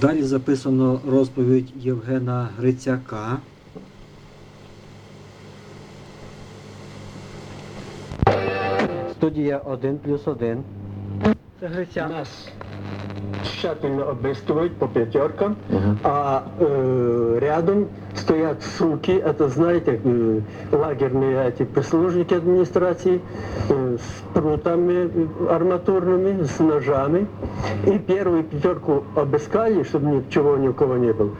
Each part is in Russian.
Далі записано розповідь Євгена Грицяка. Студія 1 плюс 1. Це Грицяк. Нас тщательно обыскивают по пятеркам, а э, рядом стоят суки, это знаете, э, лагерные эти прислужники администрации э, с прутами арматурными, с ножами. И первую пятерку обыскали, чтобы ничего ни у кого не было.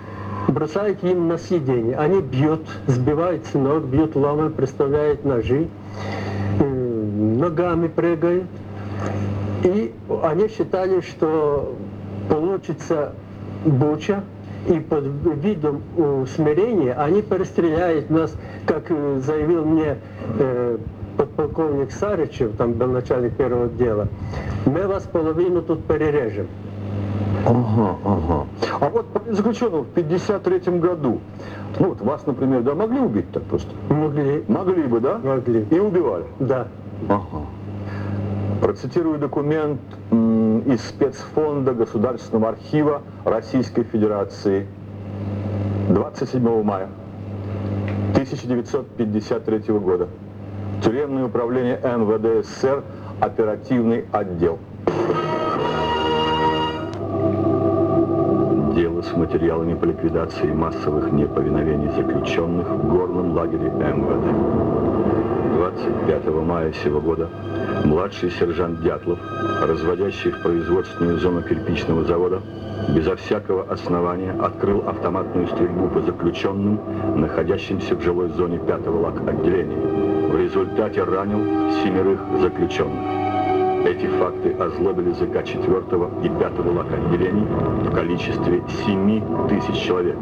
Бросают им на сиденье. Они бьют, сбивают с ног, бьют ломом, представляют ножи, э, ногами прыгают. И они считали, что получится буча, и под видом усмирения они перестреляют нас, как э, заявил мне э, подполковник Сарычев, там был начальник первого отдела, мы вас половину тут перережем. Ага, ага. А вот заключенного в 53 году, ну вот вас, например, да, могли убить так просто? Могли, Могли бы, да? могли, И убивали. да. Ага. Процитирую документ из спецфонда Государственного архива Российской Федерации 27 мая 1953 года. Тюремное управление НВД СССР, оперативный отдел. Дело с материалами по ликвидации массовых неповиновений заключенных в горном лагере МВД. 25 мая сего года младший сержант Дятлов, разводящий в производственную зону кирпичного завода, безо всякого основания открыл автоматную стрельбу по заключенным, находящимся в жилой зоне пятого лак отделения. В результате ранил семерых заключенных. Эти факты озлобили ЗК 4 и 5 лак отделений в количестве 7 тысяч человек.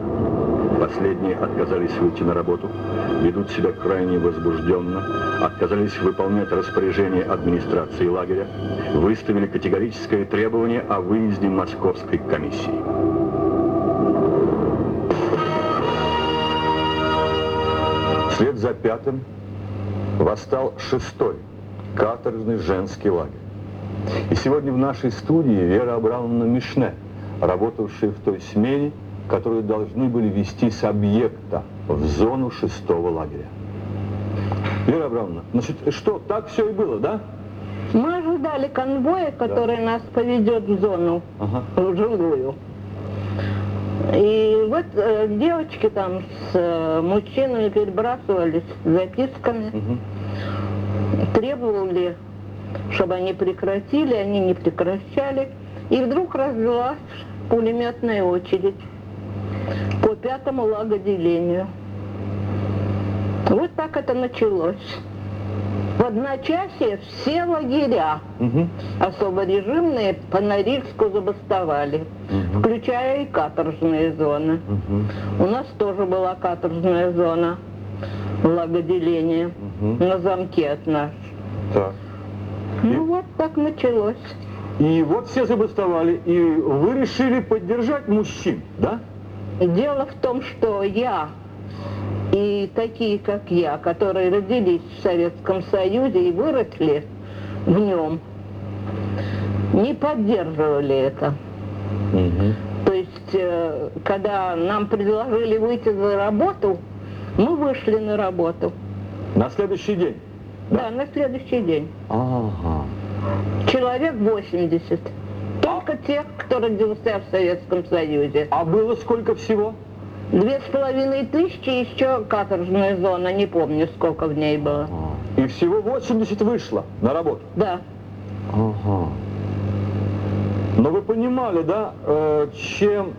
Последние отказались выйти на работу, ведут себя крайне возбужденно, отказались выполнять распоряжение администрации лагеря, выставили категорическое требование о выезде московской комиссии. Вслед за пятым восстал шестой каторжный женский лагерь. И сегодня в нашей студии Вера Абрамовна Мишне, работавшая в той смене, которую должны были вести с объекта в зону шестого лагеря. Вера Абрамовна, значит, что, так все и было, да? Мы ожидали конвоя, который нас поведет в зону, Ага. в жилую. И вот э, девочки там с э, мужчинами перебрасывались записками, Мгм. требовали, чтобы они прекратили, они не прекращали. И вдруг развелась пулеметная очередь по пятому лагоделению. Вот так это началось. В одночасье все лагеря Мгм. особо режимные по Норильску забастовали, Мгм. включая и каторжные зоны. Мгм. У нас тоже была каторжная зона лагоделения Мгм. на замке от нас. Так. И- Ну вот так началось. И вот все забастовали, и вы решили поддержать мужчин, да? Дело в том, что я и такие, как я, которые родились в Советском Союзе и выросли в нем, не поддерживали это. То есть, э, когда нам предложили выйти за работу, мы вышли на работу. На следующий день. Да, на следующий день. Ага. Человек 80. Только тех, кто родился в Советском Союзе. А было сколько всего? Две с половиной тысячи, еще каторжная зона, не помню, сколько в ней было. И всего 80 вышло на работу. Да, Ага. Но вы понимали, да, э, чем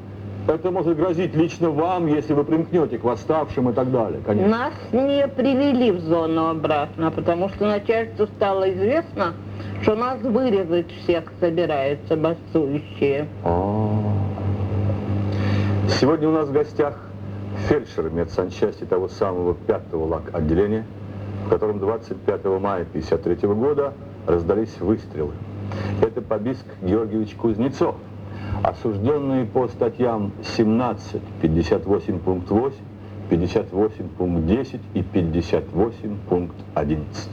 это может грозить лично вам, если вы примкнете к восставшим и так далее, конечно. нас не привели в зону обратно, потому что начальству стало известно, что нас вырезать всех собираются бастующие. А. Сегодня у нас в гостях фельдшер медсанчасти того самого пятого лак отделения, в котором 25 мая 1953 года раздались выстрелы. Это Побиск Георгиевич Кузнецов, осужденный по статьям 17, 58 пункт 8, 58 пункт 10 и 58 пункт 11.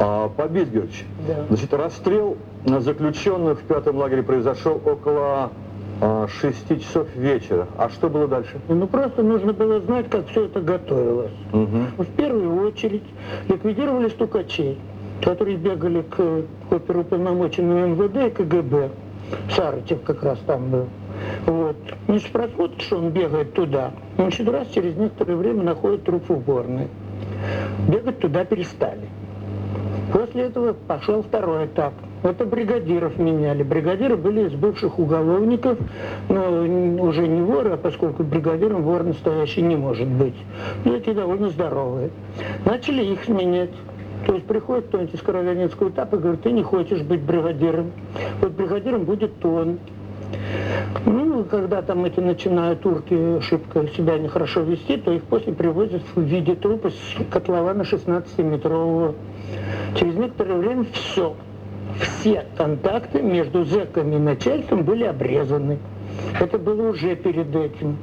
А, Побиск Георгиевич, Да. значит, расстрел заключенных в пятом лагере произошел около 6 часов вечера. А что было дальше? Ну просто нужно было знать, как все это готовилось. Угу. В первую очередь ликвидировали стукачей, которые бегали к оперуполномоченным МВД и КГБ. Сарычев как раз там был. Вот. Значит, просмотрит, что он бегает туда. Значит, раз через некоторое время находит труп в уборной. Бегать туда перестали. После этого пошел второй этап. Это бригадиров меняли. Бригадиры были из бывших уголовников, но уже не воры, а поскольку бригадиром вор настоящий не может быть. Ну, эти довольно здоровые. Начали их сменять. То есть приходит кто-нибудь из Кровянецкого этапа и говорит, ты не хочешь быть бригадиром. Вот бригадиром будет он. Ну, когда там эти начинают турки шибко себя нехорошо вести, то их после привозят в виде трупа с котлована 16-метрового. Через некоторое время все, все контакты между зэками и начальством были обрезаны. Это было уже перед этим,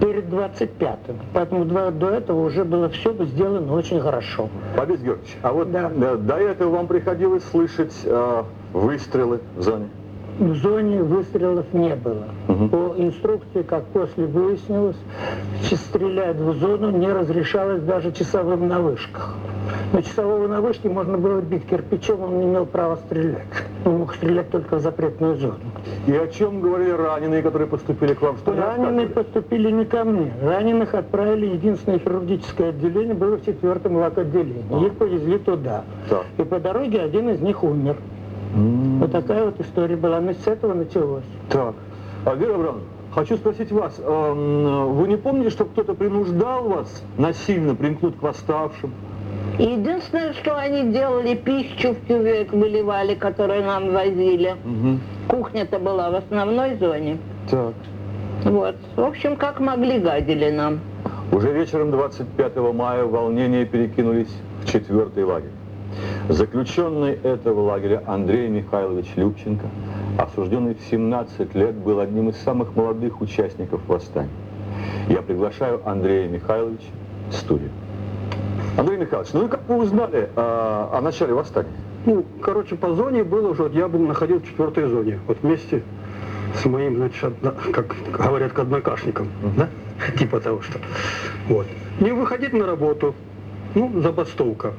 перед 25-м. Поэтому два- до этого уже было все сделано очень хорошо. Борис Георгиевич, а вот Да. э, до этого вам приходилось слышать э, выстрелы в зоне? В зоне выстрелов не было. Мгм. По инструкции, как после выяснилось, стрелять в зону не разрешалось даже часовым на вышках. Но часового на вышке можно было бить кирпичом, он не имел права стрелять. Он мог стрелять только в запретную зону. И о чем говорили раненые, которые поступили к вам? Что Раненые поступили не ко мне. Раненых отправили, единственное хирургическое отделение было в четвертом лак-отделении. Их повезли туда. Так. И по дороге один из них умер. М, Вот такая вот история была. Но с этого началось. Так. А, Вера Абрамовна, хочу спросить вас, эм, вы не помните, что кто-то принуждал вас насильно примкнуть к восставшим? Единственное, что они делали, пищу в кювет выливали, которую нам возили. Кухня-то была в основной зоне. Так. Вот. В общем, как могли, гадили нам. Уже вечером 25 мая волнения перекинулись в четвертый лагерь. Заключенный этого лагеря Андрей Михайлович Любченко, осужденный в 17 лет, был одним из самых молодых участников восстания. Я приглашаю Андрея Михайловича в студию. Андрей Михайлович, ну и как вы узнали а, о начале восстания? Ну, короче, по зоне было уже, вот я был, находил в четвертой зоне, вот вместе с моим, значит, одно- как говорят, к однокашникам, да? Типа того, что. Вот. Не выходить на работу, ну, забастовка.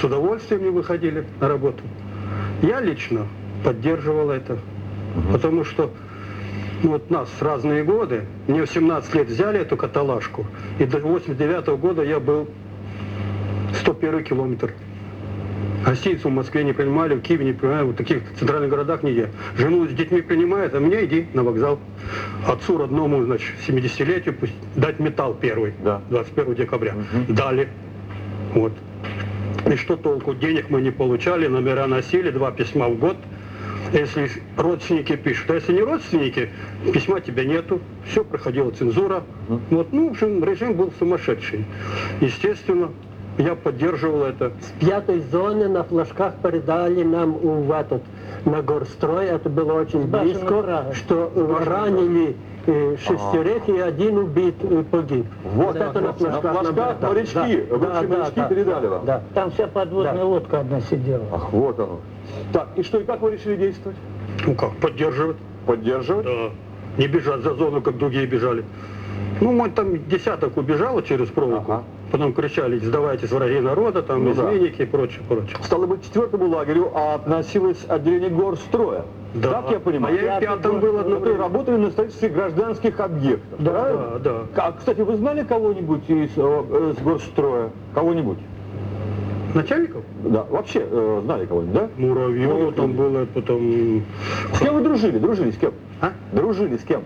С удовольствием не выходили на работу. Я лично поддерживал это, потому что ну, вот нас разные годы, мне в 17 лет взяли эту каталажку, и до 89 года я был 101 километр. Гостиницу в Москве не принимали, в Киеве не принимали, в таких центральных городах нигде. Жену с детьми принимают, а меня иди на вокзал. Отцу родному, значит, 70-летию пусть дать металл первый, Да. 21 декабря. Дали. Вот. И что толку? Денег мы не получали, номера носили, два письма в год. Если родственники пишут, а если не родственники, письма тебя нету, все, проходила цензура. Вот, ну, в общем, режим был сумасшедший. Естественно, я поддерживал это. С пятой зоны на флажках передали нам в этот, на горстрой, это было очень близко, что ранили э, шестерых и один убит, э, погиб. Вот это на флажках. на флажках нам- морячки, да, да, да, морячки да, передали да, вам. Да. Там вся подводная Да. лодка одна сидела. Ах, вот оно. Так, и что, и как вы решили действовать? Ну как, поддерживать. Поддерживать? Да. Не бежать за зону, как другие бежали. Ну, мы там десяток убежало через проволоку. Ага. Потом кричали, сдавайтесь, враги народа, там, Ну да. изменники и прочее, прочее. Стало быть, четвертому лагерю а относилось отделение горстроя. Да. Так я понимаю? А я и в пятом был одно время. работали на строительстве гражданских объектов. правильно? Да, да. А, кстати, вы знали кого-нибудь из, э, из горстроя? Кого-нибудь? Начальников? Да, вообще э, знали кого-нибудь, да? Муравьева там было, потом... С кем вы дружили? Дружили с кем? А? Дружили с кем?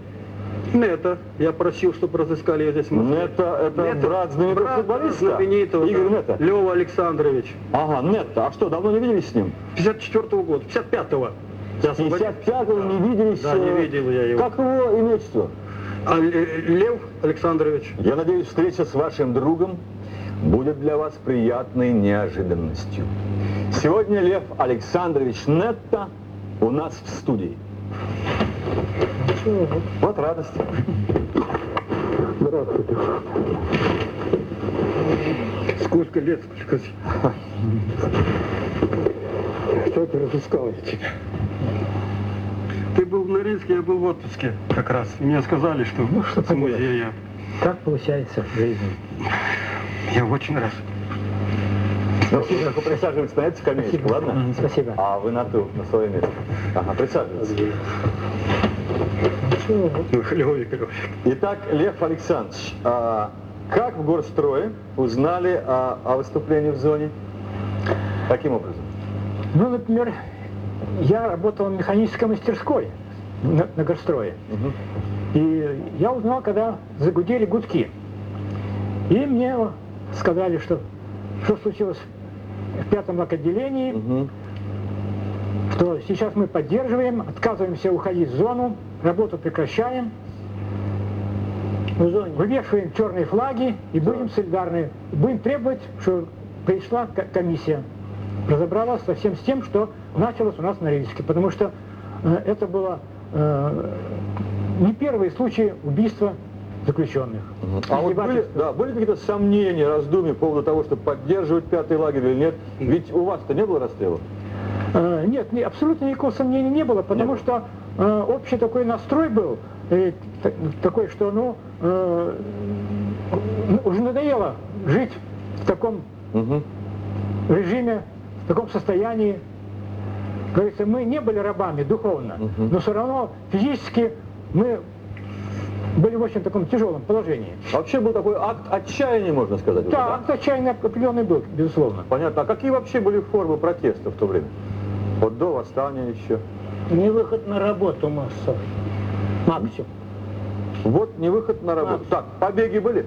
Нета. Я просил, чтобы разыскали ее здесь. в Москве. Нета, это Нета. брат знаменитого Брат футболиста? знаменитого. Игорь да. Нета? Лева Александрович. Ага, Нета. А что, давно не виделись с ним? 54 года, 55-го. Я освободил. 55-го не виделись? Да, не э, видел я его. Как его имечество? А Ле- Лев Александрович. Я надеюсь, встреча с вашим другом будет для вас приятной неожиданностью. Сегодня Лев Александрович Нетта у нас в студии. Вот радость. Здравствуйте. Сколько лет, сколько... Что я тебя? Ты был в Норильске, я был в отпуске как раз. И мне сказали, что Ну, что с музея. Так получается в жизни. Я очень рад. Ну, вы присаживайтесь на эту скамеечку, ладно? Спасибо. А вы на ту, на свое место. Ага, присаживайтесь. Викторович. Итак, Лев Александрович, а как в горстрое узнали о, о выступлении в зоне? Каким образом? Ну, например, я работал в механической мастерской на, на горстрое. Мгм. И я узнал, когда загудели гудки. И мне сказали, что, что случилось в пятом отделении, Мгм. что сейчас мы поддерживаем, отказываемся уходить в зону, работу прекращаем, вывешиваем черные флаги и будем солидарны. Будем требовать, чтобы пришла комиссия, разобралась со всем с тем, что началось у нас на Норильске. Потому что э, это было э, не первый случай убийства заключенных. А вот были, да, были какие-то сомнения, раздумья по поводу того, чтобы поддерживать пятый лагерь или нет? Ведь у вас-то не было расстрела? Э, Нет, ни- абсолютно никакого сомнения не было, потому было. что э, общий такой настрой был, э, такой, что ну, э, ну, уже надоело жить в таком Мгм. режиме, в таком состоянии. Говорится, мы не были рабами духовно, Мгм. но все равно физически мы были в очень таком тяжелом положении. Вообще был такой акт отчаяния, можно сказать. уже, Да, акт отчаянный определенный был, безусловно. Понятно. А какие вообще были формы протеста в то время? Вот до восстания еще. Не выход на работу массовый. Максимум. Вот не выход на работу. Так, побеги были?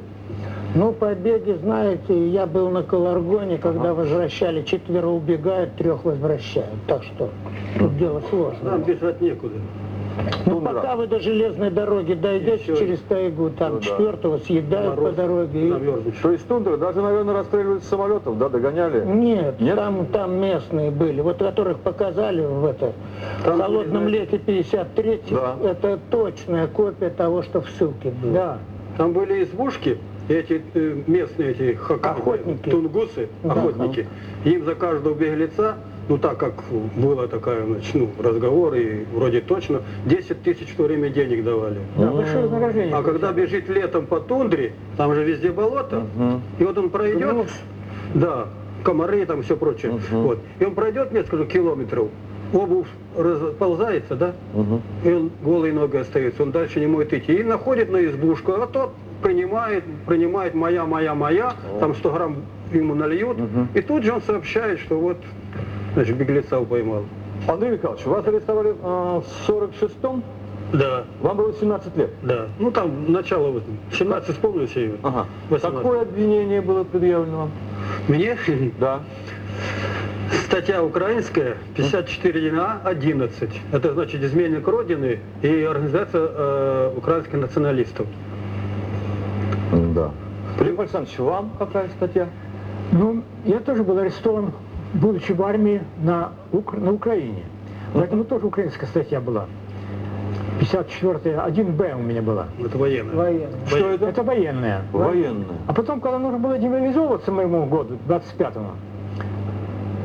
Ну, побеги, знаете, я был на Колоргоне, когда возвращали, четверо убегают, трех возвращают. Так что тут дело сложное. Нам бежать некуда. Ну, Тундра. пока вы до железной дороги дойдете Еще через тайгу, там Ну да. четвертого съедают по Мороз дороге. и- замерзнешь. То есть тундра даже, наверное, расстреливают с самолетов, да, догоняли? Нет, Нет? Там, там местные были, вот которых показали в это Там в холодном были, лете 53 Да. это точная копия того, что в ссылке было. Да. Там были избушки, эти э, местные эти ха- как Охотники. тунгусы, Да. охотники, им за каждого беглеца, ну так как была такая, значит, ну, разговор, и вроде точно, 10 тысяч в то время денег давали. Да, большое вознаграждение. А когда бежит летом по тундре, там же везде болото, Мгм. и вот он пройдет, да, комары там все прочее, Мгм. вот, и он пройдет несколько километров, обувь расползается, да, Мгм. и он голые ноги остаются, он дальше не может идти. И находит на избушку, а тот принимает, принимает моя, моя, моя, там 100 грамм ему нальют, Мгм. и тут же он сообщает, что вот, значит, беглеца поймал. Андрей Михайлович, вас арестовали э, в 46-м? Да, Вам было 17 лет? да. Ну там начало вот, 17 вспомнился я. Ага. 18. Какое обвинение было предъявлено вам? Мне Да. статья украинская 54 ДНА 11. Это значит изменник Родины и организация э, украинских националистов. Да. Лев Александрович, вам какая статья? Ну, я тоже был арестован, будучи в армии на, Ук- на Украине. Поэтому тоже украинская статья была. 54-я, 1Б у меня была. Это военные. Военные. Что это? Это военная. Военная. А потом, когда нужно было демобилизовываться моему году, 25-му,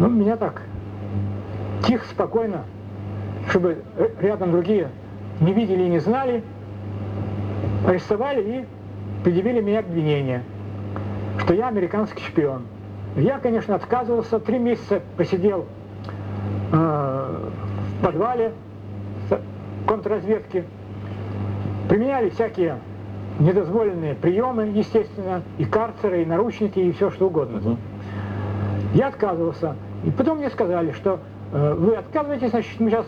ну, меня так тихо, спокойно, чтобы рядом другие не видели и не знали, арестовали и предъявили мне обвинение, что я американский шпион. Я, конечно, отказывался, три месяца посидел э, в подвале контрразведки, применяли всякие недозволенные приемы, естественно, и карцеры, и наручники, и все что угодно. Мгм. Я отказывался. И потом мне сказали, что э, вы отказываетесь, значит, мы сейчас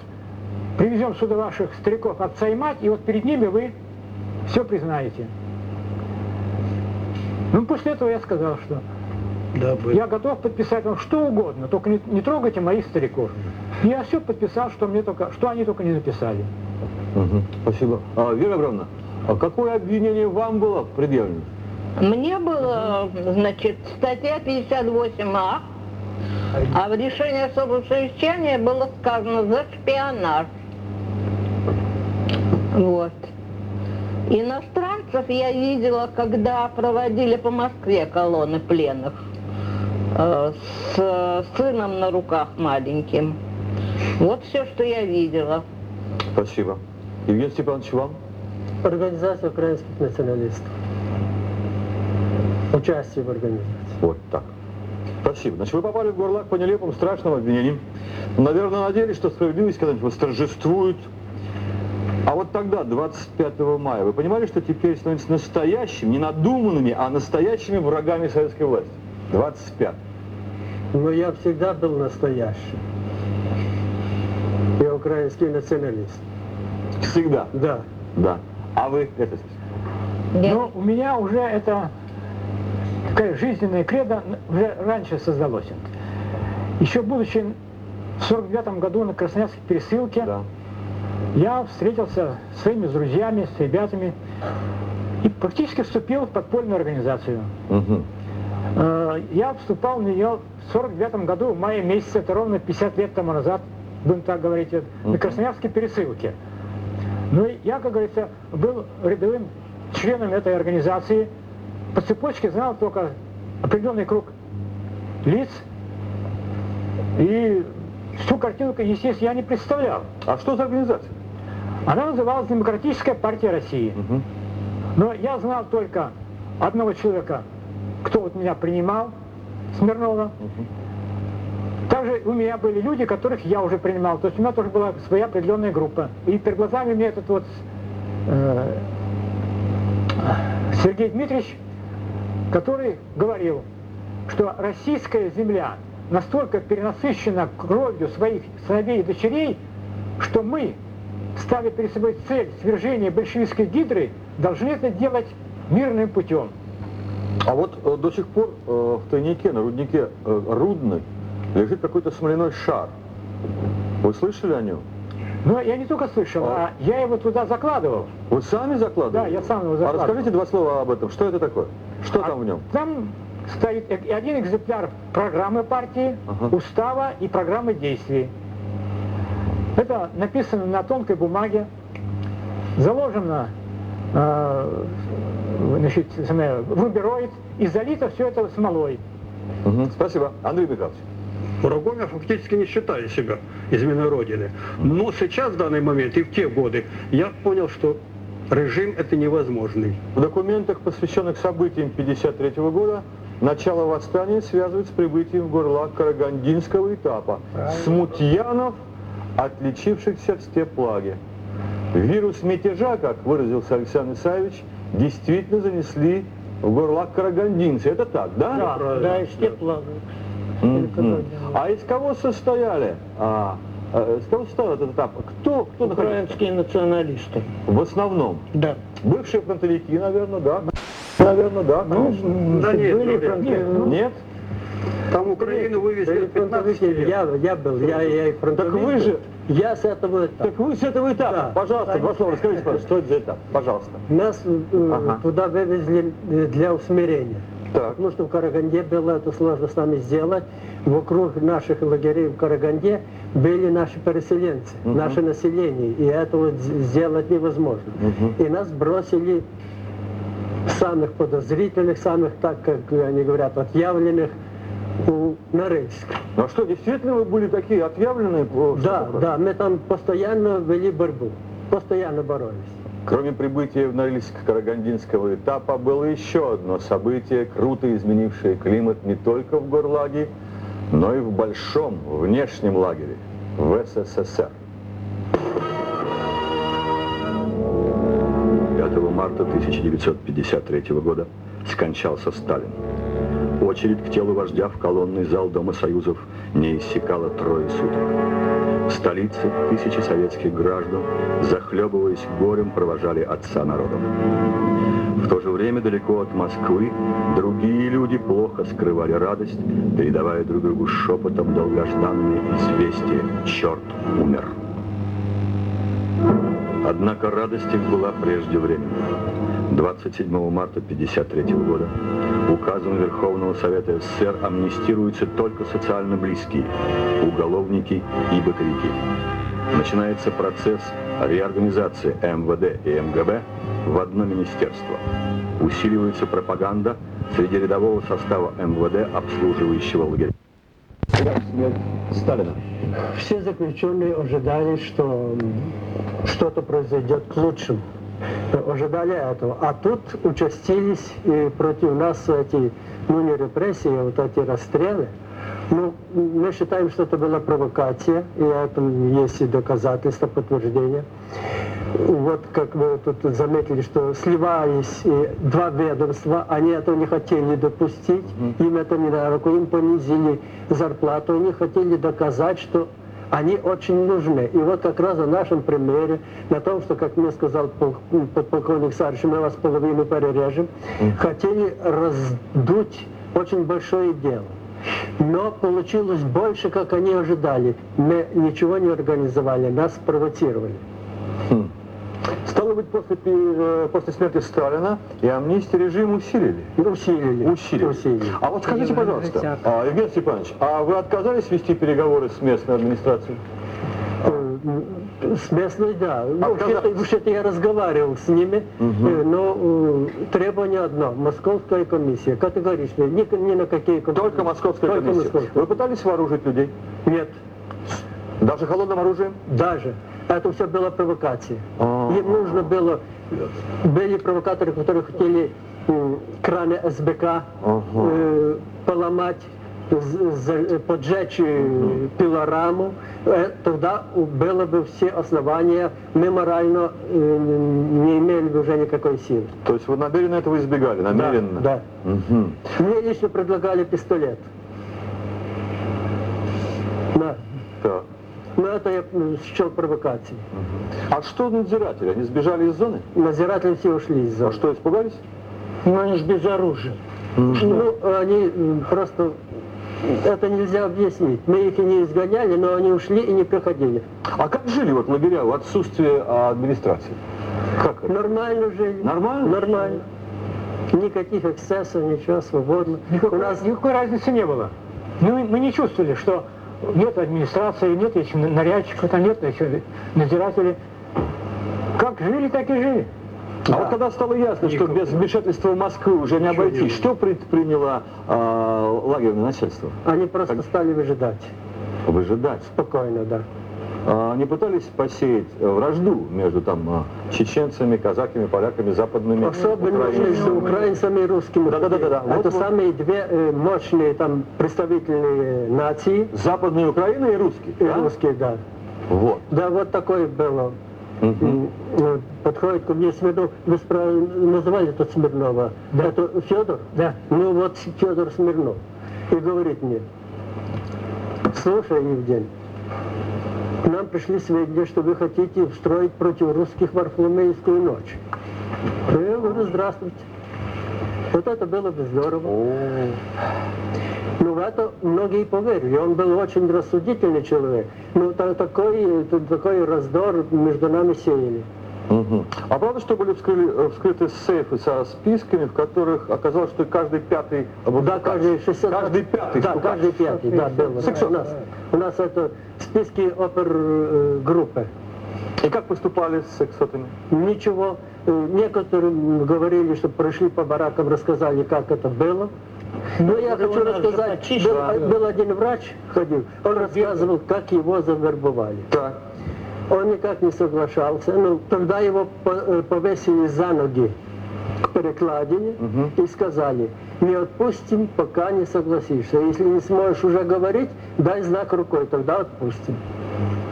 привезем сюда ваших стариков отца и мать, и вот перед ними вы все признаете. Ну, после этого я сказал, что Да, я готов подписать вам что угодно, только не, не трогайте моих стариков. Я все подписал, что, мне только, что они только не написали. Мгм. Спасибо. А, Вера Абрамовна, а какое обвинение вам было предъявлено? Мне было, значит, статья 58А, а в решении особого совещания было сказано за шпионаж. Вот. Иностранцев я видела, когда проводили по Москве колонны пленных с сыном на руках маленьким. Вот все, что я видела. Спасибо. Евгений Степанович, вам? Организация украинских националистов. Участие в организации. Вот так. Спасибо. Значит, вы попали в Горлак по нелепым, страшным обвинениям. Наверное, надеялись, что справедливость когда-нибудь восторжествует. А вот тогда, 25 мая, вы понимали, что теперь становятся настоящими, не надуманными, а настоящими врагами советской власти? 25. Но я всегда был настоящим. Я украинский националист. Всегда. Да. Да. А вы это Я Но у меня уже это такая жизненная кредо уже раньше создалось. Еще будучи в 49 году на Красноярской пересылке, Да. я встретился с своими друзьями, с ребятами и практически вступил в подпольную организацию. Мгм. Э, Я вступал в нее в 49 году, в мае месяце, это ровно 50 лет тому назад, будем так говорить, вот, на. Красноярской пересылке. Ну и я, как говорится, был рядовым членом этой организации. По цепочке знал только определенный круг лиц. И всю картинку, естественно, я не представлял. А что за организация? Она называлась Демократическая партия России. Мгм. Но я знал только одного человека, кто вот меня принимал, Смирнова. Также у меня были люди, которых я уже принимал. То есть у меня тоже была своя определенная группа. И перед глазами меня этот вот э, Сергей Дмитриевич, который говорил, что российская земля настолько перенасыщена кровью своих сыновей и дочерей, что мы, ставя перед собой цель свержения большевистской гидры, должны это делать мирным путем. А вот э, до сих пор э, в тайнике, на руднике э, Рудный, лежит какой-то смоляной шар. Вы слышали о нем? Но я не только слышал, а я его туда закладывал. Вы сами закладывали? Да, я сам его А закладывал. расскажите два слова об этом. Что это такое? Что там в нем? Там стоит один экземпляр программы партии, Ага. устава и программы действий. Это написано на тонкой бумаге, заложено значит, самое, в рубероид и залито все это смолой. Мгм. Спасибо. Андрей Михайлович. Врагом я фактически не считаю себя изменой Родины. Но сейчас, в данный момент, и в те годы, я понял, что режим это невозможный. В документах, посвященных событиям 1953 года, начало восстания связывают с прибытием в Горлак Карагандинского этапа. Смутьянов, отличившихся в степлаге. Вирус мятежа, как выразился Александр Исаевич, действительно занесли в Горлак Карагандинцы. Это так, да? Да, да, из тепла. А из кого состояли? А, э, из кого состоял этот этап? Кто, кто находился? Украинские националисты. В основном. Да. Бывшие фронтовики, наверное, да. Наверное, да. Ну, конечно. Да нет, были ну, нет, ну, Нет? Там Украину вывезли Были на 15 фронтовики. лет. Я, я был, я, я и фронтовик. Так вы же- Я с этого этапа. Так вы с этого этапа. Да. Пожалуйста, два слова расскажите, пожалуйста, что это за этап? Пожалуйста. Нас э, Ага. туда вывезли для усмирения. Так. Потому что в Караганде было это сложно с нами сделать. Вокруг наших лагерей в Караганде были наши переселенцы, Мгм. наше население. И этого сделать невозможно. Мгм. И нас бросили самых подозрительных, самых, так как они говорят, отъявленных у. Ну а что, действительно вы были такие отъявленные? Да, такое? да, мы там постоянно вели борьбу, постоянно боролись. Кроме прибытия в Норильск Карагандинского этапа, было еще одно событие, круто изменившее климат не только в Горлаге, но и в большом внешнем лагере, в СССР. 5 марта 1953 года скончался Сталин. Очередь к телу вождя в колонный зал Дома Союзов не иссякала трое суток. В столице тысячи советских граждан, захлебываясь горем, провожали отца народов. В то же время далеко от Москвы другие люди плохо скрывали радость, передавая друг другу шепотом долгожданные известия «Черт умер». Однако радость их была преждевременной. 27 марта 1953 года указом Верховного Совета СССР амнистируются только социально близкие, уголовники и бытовики. Начинается процесс реорганизации МВД и МГБ в одно министерство. Усиливается пропаганда среди рядового состава МВД, обслуживающего лагеря. Сталина? Все заключенные ожидали, что что-то произойдет к лучшему. Ожидали этого. А тут участились и против нас эти, ну не репрессии, а вот эти расстрелы. Ну, мы считаем, что это была провокация, и этому есть и доказательства, подтверждения. Вот как вы тут заметили, что сливались два ведомства, они этого не хотели допустить, им это не на руку, им понизили зарплату, они хотели доказать, что они очень нужны. И вот как раз на нашем примере, на том, что, как мне сказал пол- подполковник Сарыч, мы вас половину перережем, хотели раздуть очень большое дело. Но получилось больше, как они ожидали. Мы ничего не организовали, нас провоцировали. Стало быть, после, э, после смерти Сталина и амнистии режим усилили. Усилили. Усилили. Усилили. А вот скажите, пожалуйста, а, Евгений Степанович, а вы отказались вести переговоры с местной администрацией? Э, С местной, да. Ну, вообще-то, вообще-то я разговаривал с ними, э, но э, требование одно. Московская комиссия. Категорично. Ни, ни на какие комиссии. Только московская Только комиссия. московская. Вы пытались вооружить людей? Нет. Даже холодным оружием? Даже. Это все было провокация. А. Им нужно было... Были провокаторы, которые хотели краны СБК э, поломать, за- поджечь э, пилораму. Э, Тогда было бы все основания, мы морально э, не имели бы уже никакой силы. То есть вы намеренно этого избегали? Намеренно? Да, да. Мне лично предлагали пистолет. Да. Так. Но это я счел провокацией. А что надзиратели? Они сбежали из зоны? Надзиратели все ушли из А зоны. что, испугались? Но они же без оружия. Ну, они м, просто... Это нельзя объяснить. Мы их и не изгоняли, но они ушли и не приходили. А как жили вот лагеря в отсутствие а, администрации? Как это? Нормально жили. Нормально? Нормально. Никаких эксцессов, ничего, свободно. У Никакой, нас никакой разницы не было. Мы, мы не чувствовали, что нет администрации, нет еще нарядчиков, там нет еще надзирателей. Как жили, так и жили. А вот когда стало ясно, что без вмешательства Москвы уже не обойтись, что предприняло а, лагерное начальство? они просто стали выжидать. Выжидать. Спокойно, да. А, не пытались посеять э, вражду между там а, чеченцами, казаками, поляками, западными Особенно между украинцами и русскими. Да-да-да-да. Вот, Это вот. самые две э, мощные там представительные нации. Западная Украина и русские. И да? русские, да. Вот. Да, вот такое было. Э, Подходит ко мне Смирнов. Вы называли тут Смирнова. Это Федор? Да. Ну вот Федор Смирнов. И говорит мне, слушай, Евгений, к нам пришли сведения, что вы хотите устроить против русских Варфоломеевскую ночь. Я говорю, здравствуйте. Вот это было бы здорово. Ну, в это многие поверили. Он был очень рассудительный человек. Ну, та- такой, та- такой раздор между нами сеяли. А правда, что были вскрыли- э, вскрыты сейфы со списками, в которых оказалось, что каждый пятый Да, каждый 600... Каждый пятый Да, стукач. каждый пятый, да, было. Сексот. У нас, у нас это списки опергруппы. И как поступали с сексотами? Ничего. Э, Некоторым говорили, что прошли по баракам, рассказали, как это было. Но я это хочу рассказать, был, был один врач ходил, он рассказывал, как его завербовали. Так. Он никак не соглашался. Ну, тогда его э, повесили за ноги к перекладине и сказали, не отпустим, пока не согласишься. Если не сможешь уже говорить, дай знак рукой, тогда отпустим.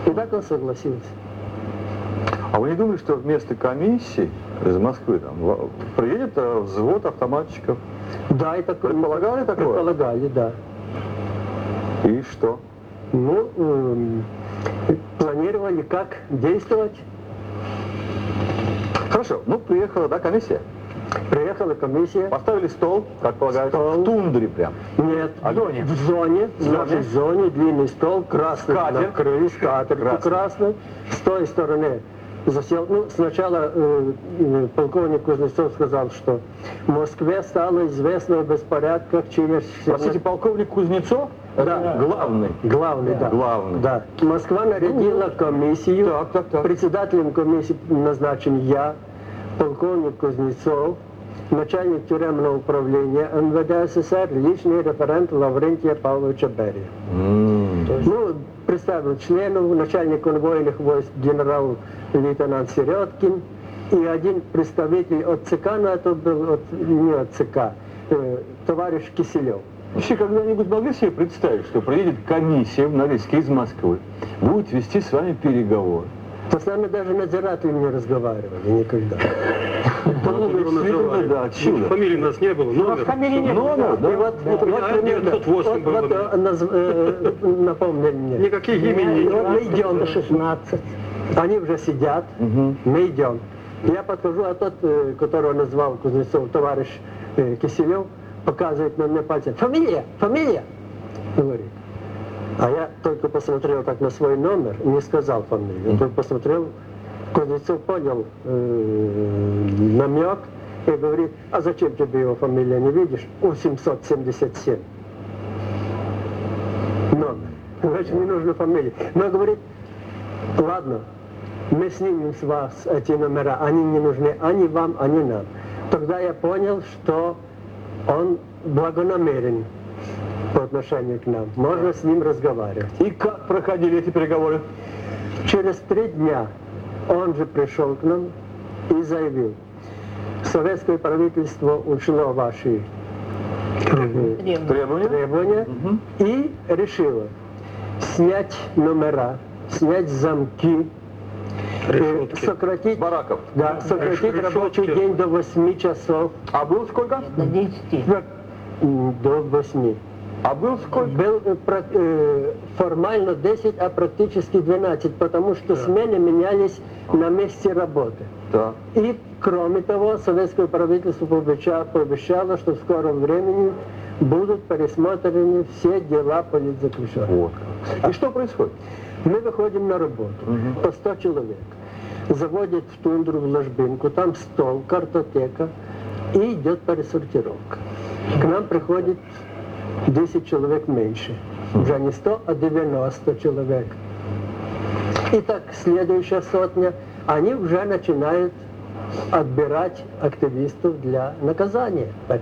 И так он согласился. А вы не думали, что вместо комиссии из Москвы там приедет э, взвод автоматчиков? Да, и такое. Предполагали такое? Предполагали, да. И что? Ну, эм, планировали, как действовать. Хорошо, ну приехала, да, комиссия. Приехала комиссия. Поставили стол, как полагается, Стол. в тундре прям. Нет, А в зоне. В зоне, в нашей зоне, длинный стол, красный Скатерть. накрыли, скатерть Красный. красный. С той стороны засел. Ну, сначала э, э, полковник Кузнецов сказал, что в Москве стало известно о беспорядках через... Простите, полковник Кузнецов? Да. Главный. Главный, да. Главный. Да. Москва нарядила комиссию. Так, так, так. Председателем комиссии назначен я, полковник Кузнецов, начальник тюремного управления МВД СССР, личный референт Лаврентия Павловича Берия. М. Ну, представил членов, начальник конвойных войск генерал-лейтенант Середкин и один представитель от ЦК, но это был от, не от ЦК, э, товарищ Киселев. Вообще, когда-нибудь могли себе представить, что приедет комиссия в Норильске из Москвы, будет вести с вами переговоры? То с нами даже надзиратели не разговаривали никогда. По номеру называли. да, отсюда. Фамилии у нас не было, номер. Фамилии нет. Номер, да? И вот, вот, меня вот примерно- 908 вот- было. вот, наз- э, напомнили мне. Никаких имени. Вот мы идем, 16. они уже сидят, Мгм. мы идем. Я подхожу, а тот, э, которого назвал Кузнецов, товарищ э, Киселев, показывает на меня пальцем. Фамилия, фамилия, говорит. А я только посмотрел так на свой номер, не сказал фамилию. Я только посмотрел, Кузнецов понял э, намек и говорит, а зачем тебе его фамилия, не видишь? У 777. Номер. Значит, не нужна фамилия. Но говорит, ладно, мы снимем с вас эти номера, они не нужны ani вам, ani нам. Тогда я понял, что он благонамерен по отношению к нам. Можно с ним разговаривать. И как проходили эти переговоры? Через три дня он же пришел к нам и заявил, советское правительство учло ваши Требования? требования и решило снять номера, снять замки, Решетки. сократить, Бараков. да, сократить Решетки. рабочий день до 8 часов, А был сколько? До 10. м, до 8. А был сколько? Был э, про- э, формально 10, а практически 12, потому что смены менялись на месте работы. Да. И, кроме того, советское правительство пообещало, пообещало, что в скором времени будут пересмотрены все дела политзаключенных. Вот. И что происходит? Мы выходим на работу, по 100 человек. Заводят в тундру, в ложбинку, там стол, картотека, и идет пересортировка. К нам приходит 10 человек меньше. Уже не 100, а 90 человек. И так следующая сотня, они уже начинают отбирать активистов для наказания. Так.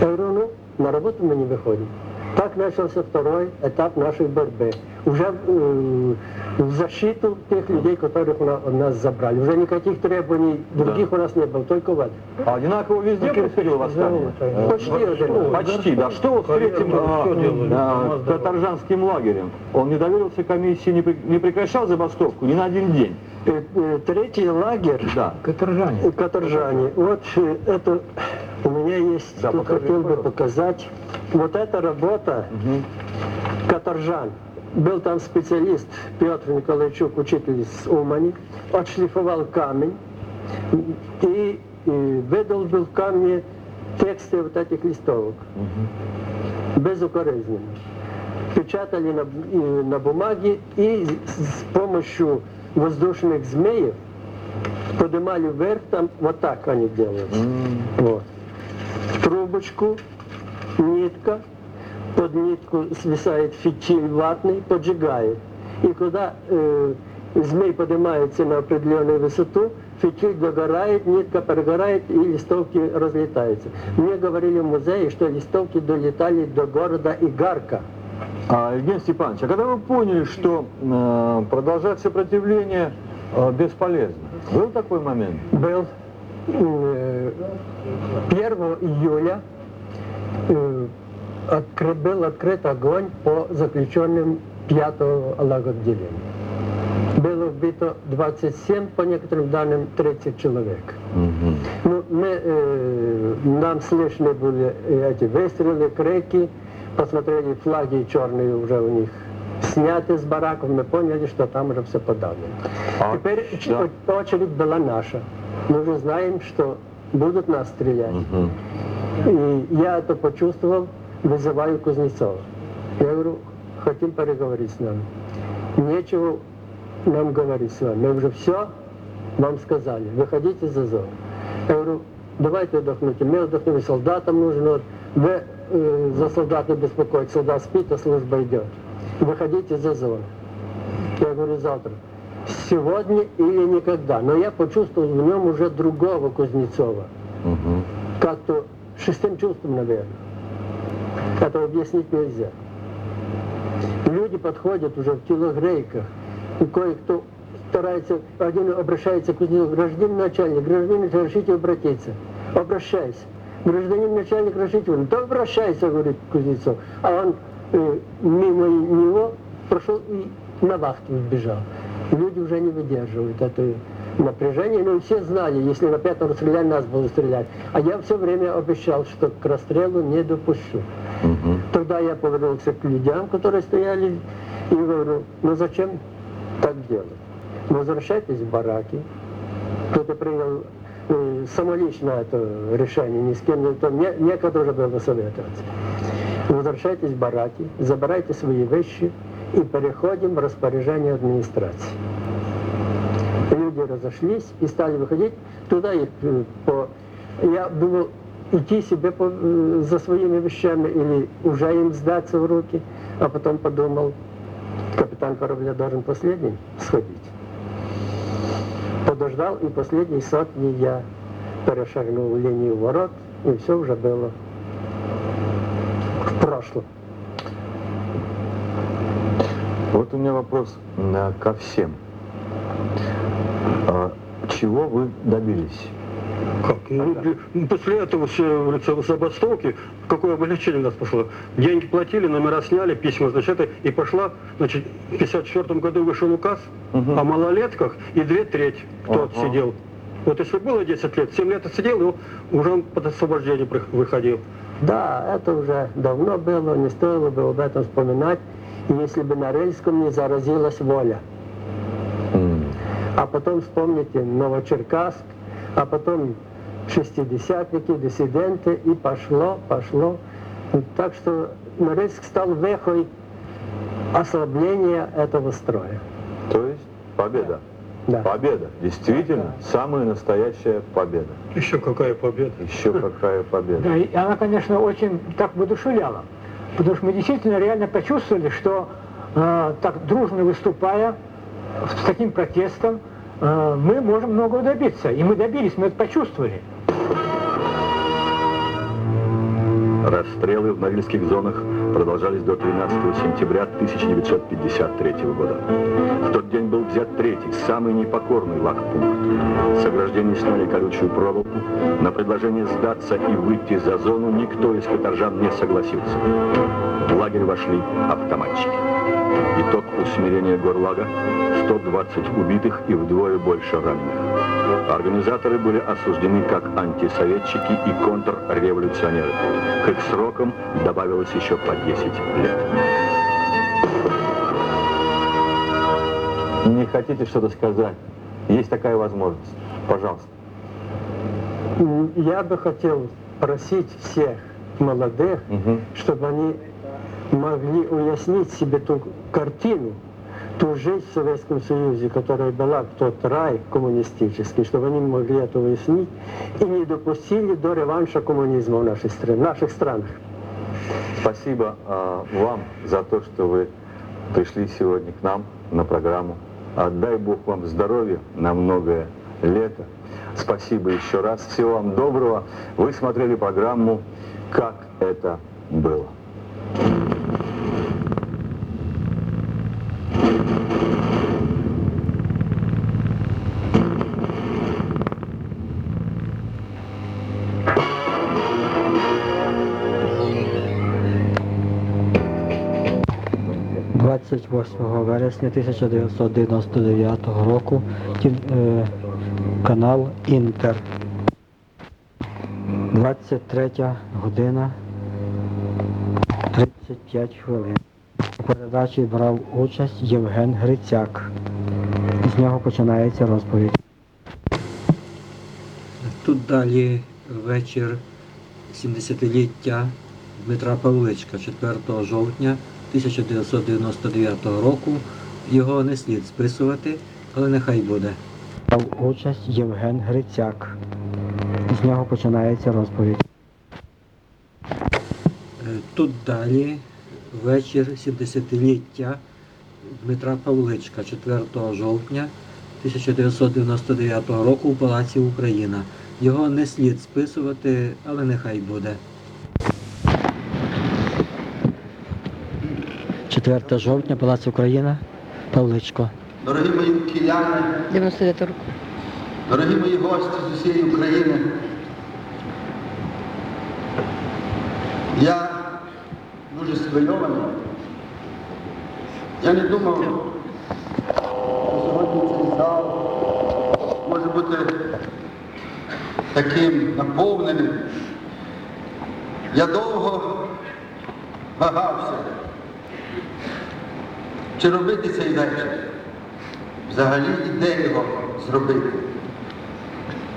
Я говорю, ну, на работу мы не выходим. Так начался второй этап нашей борьбы. Уже э, в защиту тех людей, которых на- нас забрали. Уже никаких требований других у нас не было, только в этом. А одинаково везде происходило восстание? Почти одинаково. Почти, да. Что вот с третьим а, а, каторжанским лагерем? Он не доверился комиссии, не, при- не прекращал забастовку ни на один день. Э, э, Третий лагерь Да. Каторжане. Каторжане. Вот э, это у меня есть, Да, тут покажи, хотел бы показать. Вот эта работа Каторжан. Был там специалист Петр Николайчук, учитель из Умани, отшлифовал камень и, и выдолбил в камне тексты вот этих листовок. Безукоризненно. Печатали на, на бумаге и с, с помощью воздушных змеев поднимали вверх, там вот так они делают. Вот. Трубочку, нитка, под нитку свисает фитиль ватный, поджигает. И когда э, змей поднимается на определенную высоту, фитиль догорает, нитка перегорает и листовки разлетаются. Мне говорили в музее, что листовки долетали до города Игарка. А, Евгений Степанович, а когда вы поняли, что э, продолжать сопротивление э, бесполезно, был такой момент? был 1 июля э, был открыт огонь по заключенным 5 лаготделения. Было убито 27, по некоторым данным 30 человек. Ну, мы, э, нам слышны были э, эти выстрелы, крики, посмотрели флаги черные уже у них сняты с бараков, мы поняли, что там уже все подавлено. А, Теперь да. очередь была наша. Мы уже знаем, что будут нас стрелять. И я это почувствовал, вызываю Кузнецова. Я говорю, хотим переговорить с нами. Нечего нам говорить с вами. Мы уже все вам сказали. Выходите за зону. Я говорю, давайте отдохнете. Мы отдохнули, солдатам нужно. Вы э, за солдат не беспокойтесь. Солдат спит, а служба идет. Выходите за зону. Я говорю, завтра. Сегодня или никогда. Но я почувствовал в нем уже другого Кузнецова. Как-то шестым чувством, наверное. Это объяснить нельзя. Люди подходят уже в телогрейках, и кое-кто старается, один обращается к кузнецу, гражданин начальник, гражданин разрешите обратиться. Обращайся. Гражданин начальник, разрешите, он, да обращайся, говорит кузнецов. А он э, мимо него прошел и на вахту сбежал. Люди уже не выдерживают это напряжение, но все знали, если на пятом стреляли, нас будут стрелять. А я все время обещал, что к расстрелу не допущу. Мгм. Тогда я повернулся к людям, которые стояли, и говорю, ну зачем так делать? Возвращайтесь в бараки. Кто-то принял э, самолично это решение, ни с кем, то не, некогда уже было советоваться. Возвращайтесь в бараки, забирайте свои вещи и переходим в распоряжение администрации. Люди разошлись и стали выходить туда и э, по... Я думал, идти себе по- э, за своими вещами или уже им сдаться в руки, а потом подумал, капитан корабля должен последним сходить. Подождал, и последней сотни я перешагнул линию ворот, и все уже было в прошлом. Вот у меня вопрос э, ко всем. А чего вы добились? Как? Ну, ну, после этого все, забастовки, какое облегчение у нас пошло. Деньги платили, номера сняли, письма, значит, это, и пошла, значит, в 54 году вышел указ Мгм. о малолетках, и две трети, кто Ага. отсидел. Вот если было 10 лет, 7 лет отсидел, и уже он под освобождение выходил. Да, это уже давно было, не стоило бы об этом вспоминать, если бы на Рельском не заразилась воля. М. А потом вспомните Новочеркасск, а потом шестидесятники, диссиденты, и пошло, пошло. Так что Норильск стал вехой ослабления этого строя. То есть победа. Да. Победа. Действительно, самая настоящая победа. Еще какая победа. Еще какая победа. Да, и она, конечно, очень так воодушевляла. Потому что мы действительно реально почувствовали, что э, так дружно выступая с таким протестом, э, мы можем многого добиться. И мы добились, мы это почувствовали. Расстрелы в норильских зонах продолжались до 13 сентября 1953 года. В тот день был взят третий, самый непокорный лагпункт. С ограждений сняли колючую проволоку. На предложение сдаться и выйти за зону никто из каторжан не согласился. В лагерь вошли автоматчики. Итог усмирения горлага – 120 убитых и вдвое больше раненых. Организаторы были осуждены как антисоветчики и контрреволюционеры. К их срокам добавилось еще по 10 лет. Не хотите что-то сказать? Есть такая возможность. Пожалуйста. Я бы хотел просить всех молодых, Мгм. чтобы они могли уяснить себе ту картину, ту жизнь в Советском Союзе, которая была в тот рай коммунистический, чтобы они могли это уяснить и не допустили до реванша коммунизма в нашей стране, в наших странах. Спасибо а, вам за то, что вы пришли сегодня к нам на программу. А дай Бог вам здоровья на многое лето. Спасибо еще раз. Всего вам доброго. Вы смотрели программу «Как это было». – 28 вересня 1999 року е, канал Інтер. 23 година 35 хвилин. У передачі брав участь Євген Грицяк. З нього починається розповідь. Тут далі вечір 70-ліття Дмитра Павличка 4 жовтня 1999 року. Його не слід списувати, але нехай буде. Брав участь Євген Грицяк. З нього починається розповідь. Е, Тут далі вечір 70-ліття Дмитра Павличка 4 жовтня 1999 року у Палаці Україна. Його не слід списувати, але нехай буде. 4 жовтня, Палац Україна, Павличко. Дорогі мої кияни, 99 року. дорогі мої гості з усієї України. Я дуже схвильований. Я не думав, що сьогодні цей зал може бути таким наповненим. Я довго вагався, чи робити цей вечір взагалі і де його зробити.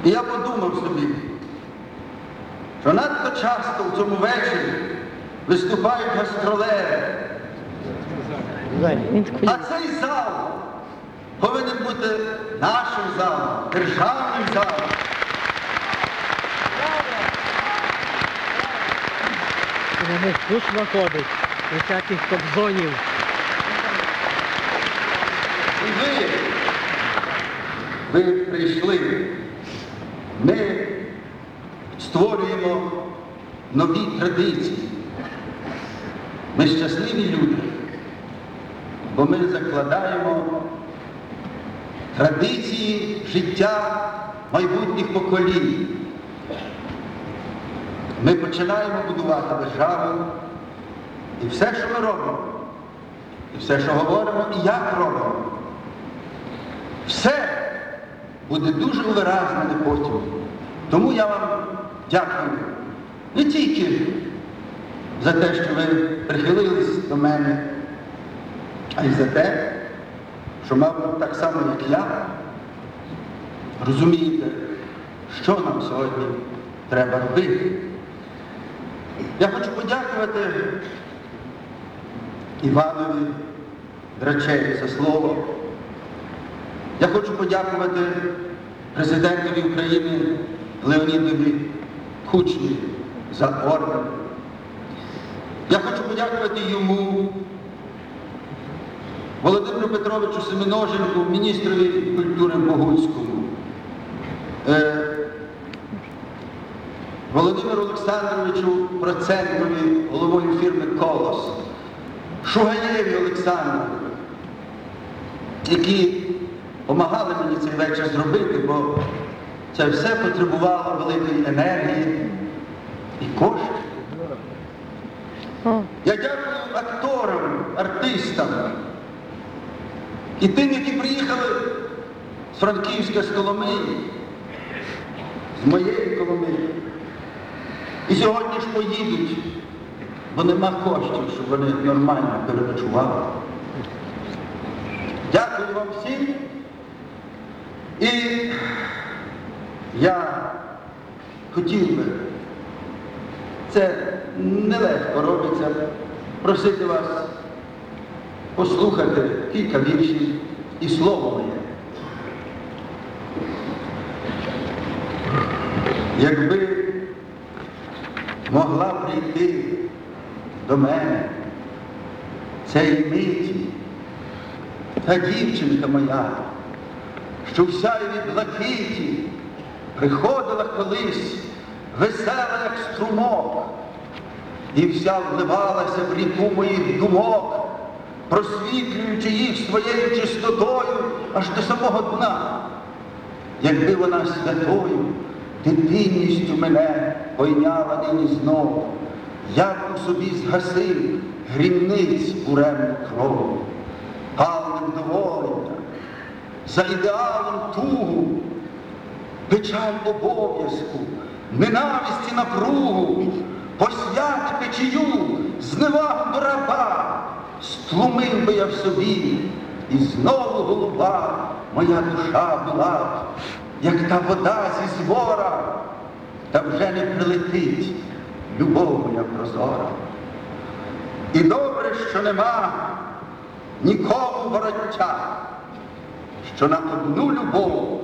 І я подумав собі, що надто часто в цьому вечорі виступають гастролери, а цей зал повинен бути нашим залом, державним залом. Вони скучно ходить, всяких кобзонів. І ви, ви прийшли. Ми створюємо нові традиції. Ми щасливі люди, бо ми закладаємо традиції життя майбутніх поколінь. Ми починаємо будувати державу. І все, що ми робимо, і все, що говоримо, і як робимо, все буде дуже увиразнене потім. Тому я вам дякую не тільки за те, що ви прихилились до мене, а й за те, що, мабуть, так само, як я, розумієте, що нам сьогодні треба робити. Я хочу подякувати Іванові Драчеві за слово. Я хочу подякувати президентові України Леонідові Кучмі за орден. Я хочу подякувати йому, Володимиру Петровичу Семеноженку, міністрові культури Богуцькому, е, Володимиру Олександровичу Процентові, головою фірми Колос, Шугаєві Олександру, які допомагали мені цей вечір зробити, бо це все потребувало великої енергії і коштів. Я дякую акторам, артистам і тим, які приїхали з Франківська з Коломиї, з моєї Коломиї. І сьогодні ж поїдуть, бо нема коштів, щоб вони нормально переночували. Дякую вам всім. І я хотів би, це нелегко робиться, просити вас послухати кілька віршів і слово моє. Якби могла прийти до мене цієї миті та дівчинка моя, що в сяєві блакиті приходила колись весела, як струмок, і вся вливалася в ріку моїх думок, просвітлюючи їх своєю чистотою аж до самого дна. Якби вона святою дитинністю мене пойняла нині знов, я б у собі згасив грімниць буремну кров, палним доволення, за ідеалом тугу, печаль обов'язку, ненависті напругу, посвять печію, зневагу до раба, стлумив би я в собі, і знову голуба моя душа була, як та вода зі звора, та вже не прилетить любов моя прозора. І добре, що нема нікому вороття, що на одну любов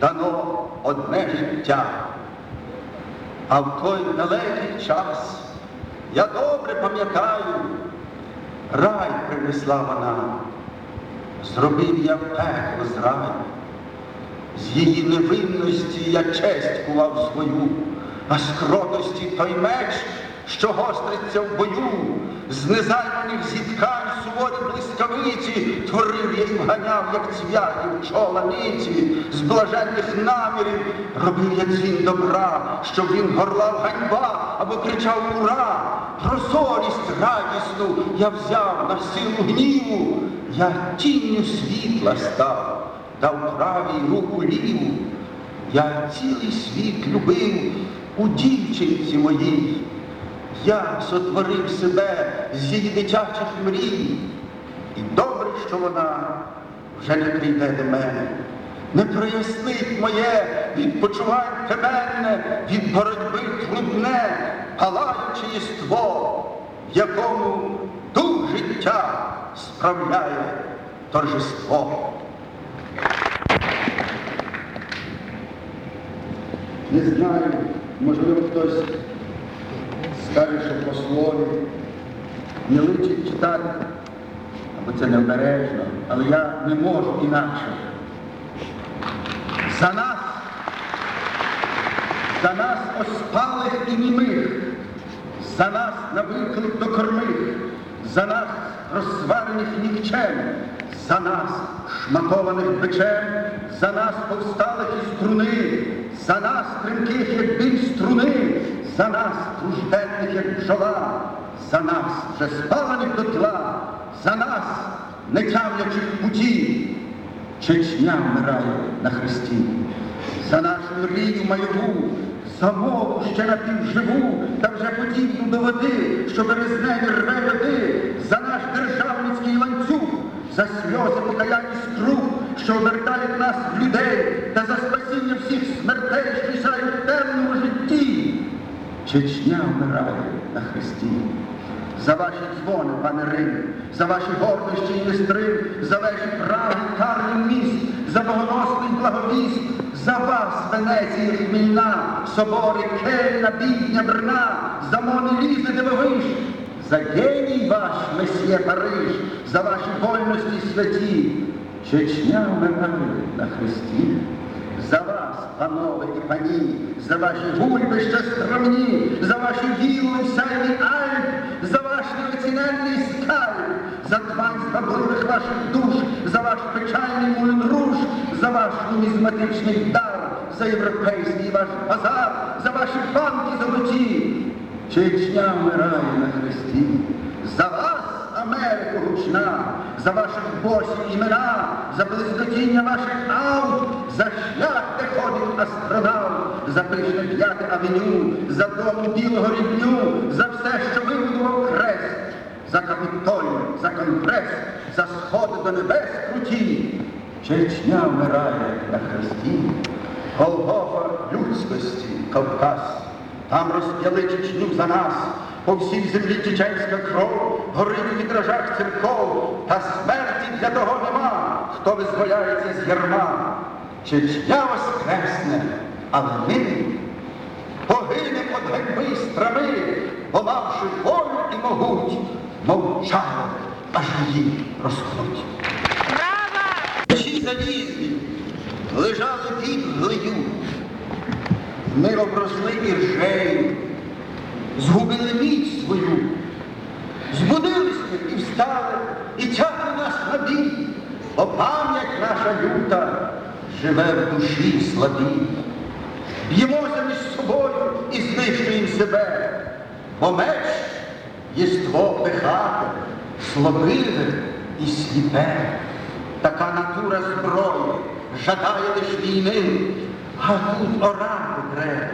дано одне життя. А в той далекий час я добре пам'ятаю, рай принесла вона, зробив я пекло з раю. З її невинності я честь кував свою, а з кротості той меч що гостриться в бою, з незайманих зіткань суворі блискавиці, творив я і вганяв, як цвяхів чола ниці, з блаженних намірів робив я дзвін добра, щоб він горлав ганьба або кричав ура. Прозорість радісну я взяв на силу гніву, я тінню світла став, дав правій руку ліву. Я цілий світ любив у дівчинці моїй. Я сотворив себе з її дитячих мрій. І добре, що вона вже не прийде до мене, не прояснить моє відпочивання теменне від боротьби трудне, палаюче єство, в якому дух життя справляє торжество. Не знаю, можливо, хтось скаже, що по слові не личить читати, або це необережно, але я не можу інакше. За нас, за нас оспалих і німих, за нас на виклик до кормих, за нас розсварених нікчем, за нас шматованих бичем, за нас повсталих із струни, за нас тримких, як біль струни, за нас тружденних, як бджола, за нас вже спалених до тла, за нас, не тямлячих путі, Чечня вмирає на хресті, за нашу мрію майову, за мову ще напівживу, та вже подібну до води, що березневі рве води, за наш державницький ланцюг, за сльози покаяння скруг, що обертають нас в людей, та за спасіння всіх смертей, що сяють в темному житті. Чечня вмирає на хресті. За ваші дзвони, пане Рим, за ваші гордощі і нестрим, за ваші праги, карний міст, за богоносний благовіст, за вас, Венеція хмільна, собори Кельна, бідня, Брна, за Мони Лізи дивовиж, за геній ваш, месьє Париж, за ваші вольності святі, Чечня вмирає на хресті. За вас, панове і пані, за ваші гульбища стромні, за ваші вілли сяйний Альп, за ваш неоціненний скальп, за дбань звабливих ваших душ, за ваш печальний мулин руш, за ваш нумізматичний дар, за європейський ваш базар, за ваші банки золоті. Чечня вмирає на хресті. За вас, Америко гучна, за ваших босів імена, за блискотіння ваших аут, за шлях, де ходить астронавт, за пишне п'яте авеню, за дому білого рідню, за все, що вибудував хрест, за капітолій, за конгрес, за сходи до небес круті. Чечня вмирає на хресті, Голгофа людськості, Кавказ. Там розп'яли Чечню за нас, по всій землі чеченська кров, горить у вітражах церков, та смерті для того нема, хто визволяється з ярма. Чечня воскресне, але ми погинемо від ганьби страми, бо волю і могуть, мовчали, аж її розкруть. Мечі залізні лежали під глию, ми обросли іржею, згубили міць свою, збудились ми і встали, і тягне нас на бій, бо пам'ять наша люта живе в душі слабій. Б'ємося між собою і знищуємо себе, бо меч єство пихати, слабиве і сліпе. Така натура зброї жадає лиш війни, а тут орати треба,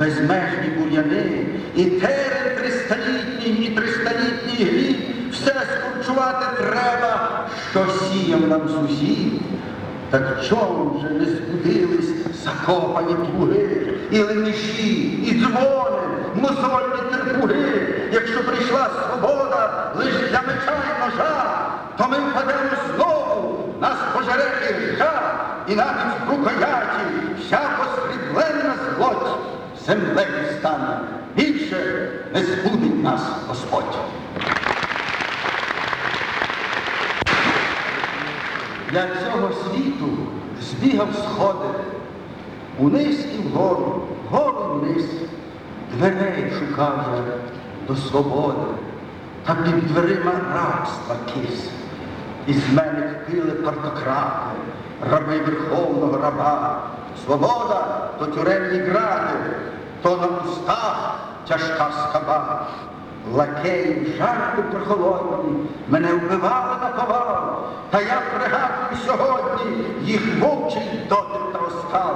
безмежні бур'яни, і терен тристолітній, і тристолітній гріб, все скорчувати треба, що сіяв нам сусід. Так чому вже не збудились закопані плуги, і лениші, і дзвони, мозольні терпуги, якщо прийшла свобода лиш для меча й ножа, то ми впадемо знову, нас пожере іржа, і навіть в землею стане. Більше не збудить нас Господь. для цього світу збігав сходи, униз і вгору, і вниз, дверей шукав я, до свободи, та під дверима рабства кис. Із мене кпили партократи, раби верховного раба. Свобода то тюремні гради, то на устах тяжка скаба. Лакеї жарти прохолодні, мене вбивали на повал, та я пригадую сьогодні їх мовчий дотик та оскал.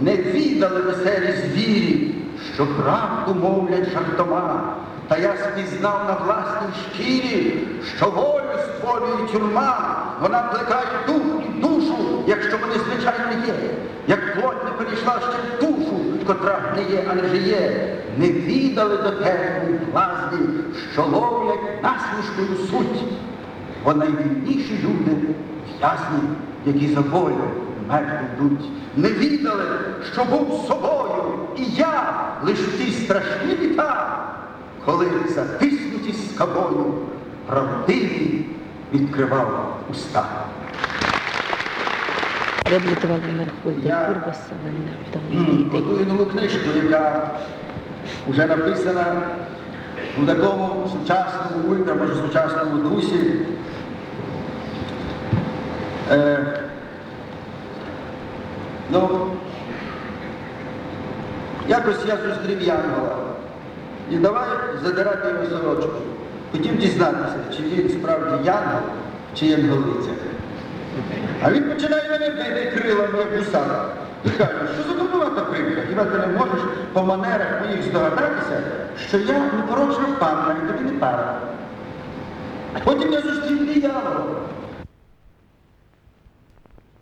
Не віддали веселі звірі, що правду мовлять жартома. Та я спізнав на власній шкірі, що волю створює тюрма, вона плекає дух і душу, якщо вони звичайно є, як плоть не перейшла ще в душу, котра не є, а не жиє, не віддали до темної плазні, що ловлять насмішкою суть. Бо найвільніші люди в'язні, які за волю мертві йдуть, не віддали, що був собою, і я лиш ті страшні літа, коли затиснуті скабою правдиві відкривав уста. Реабілітували Мерхольда Курбаса на М, Готую нову книжку, яка вже написана у такому сучасному ультра, може сучасному дусі. Е, ну, якось я зустрів Янгола. І давай задирати його сорочку. Хотів дізнатися, чи він справді янгол, чи янголиця. А він починає мене бити крилами, як гусара. І каже, що за дурнувата примка? Хіба ти не можеш по манерах моїх здогадатися, що я непорочна панна і тобі не пара. Потім я зустрів диявола.